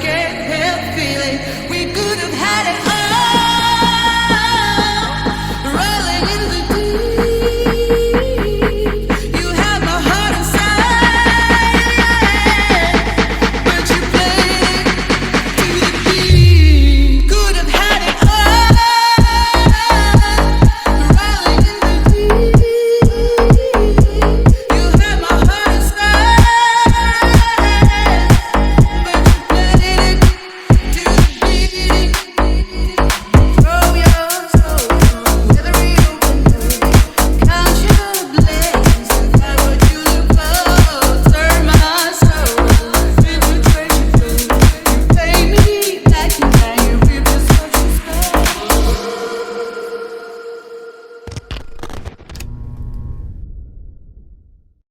can't help feeling. We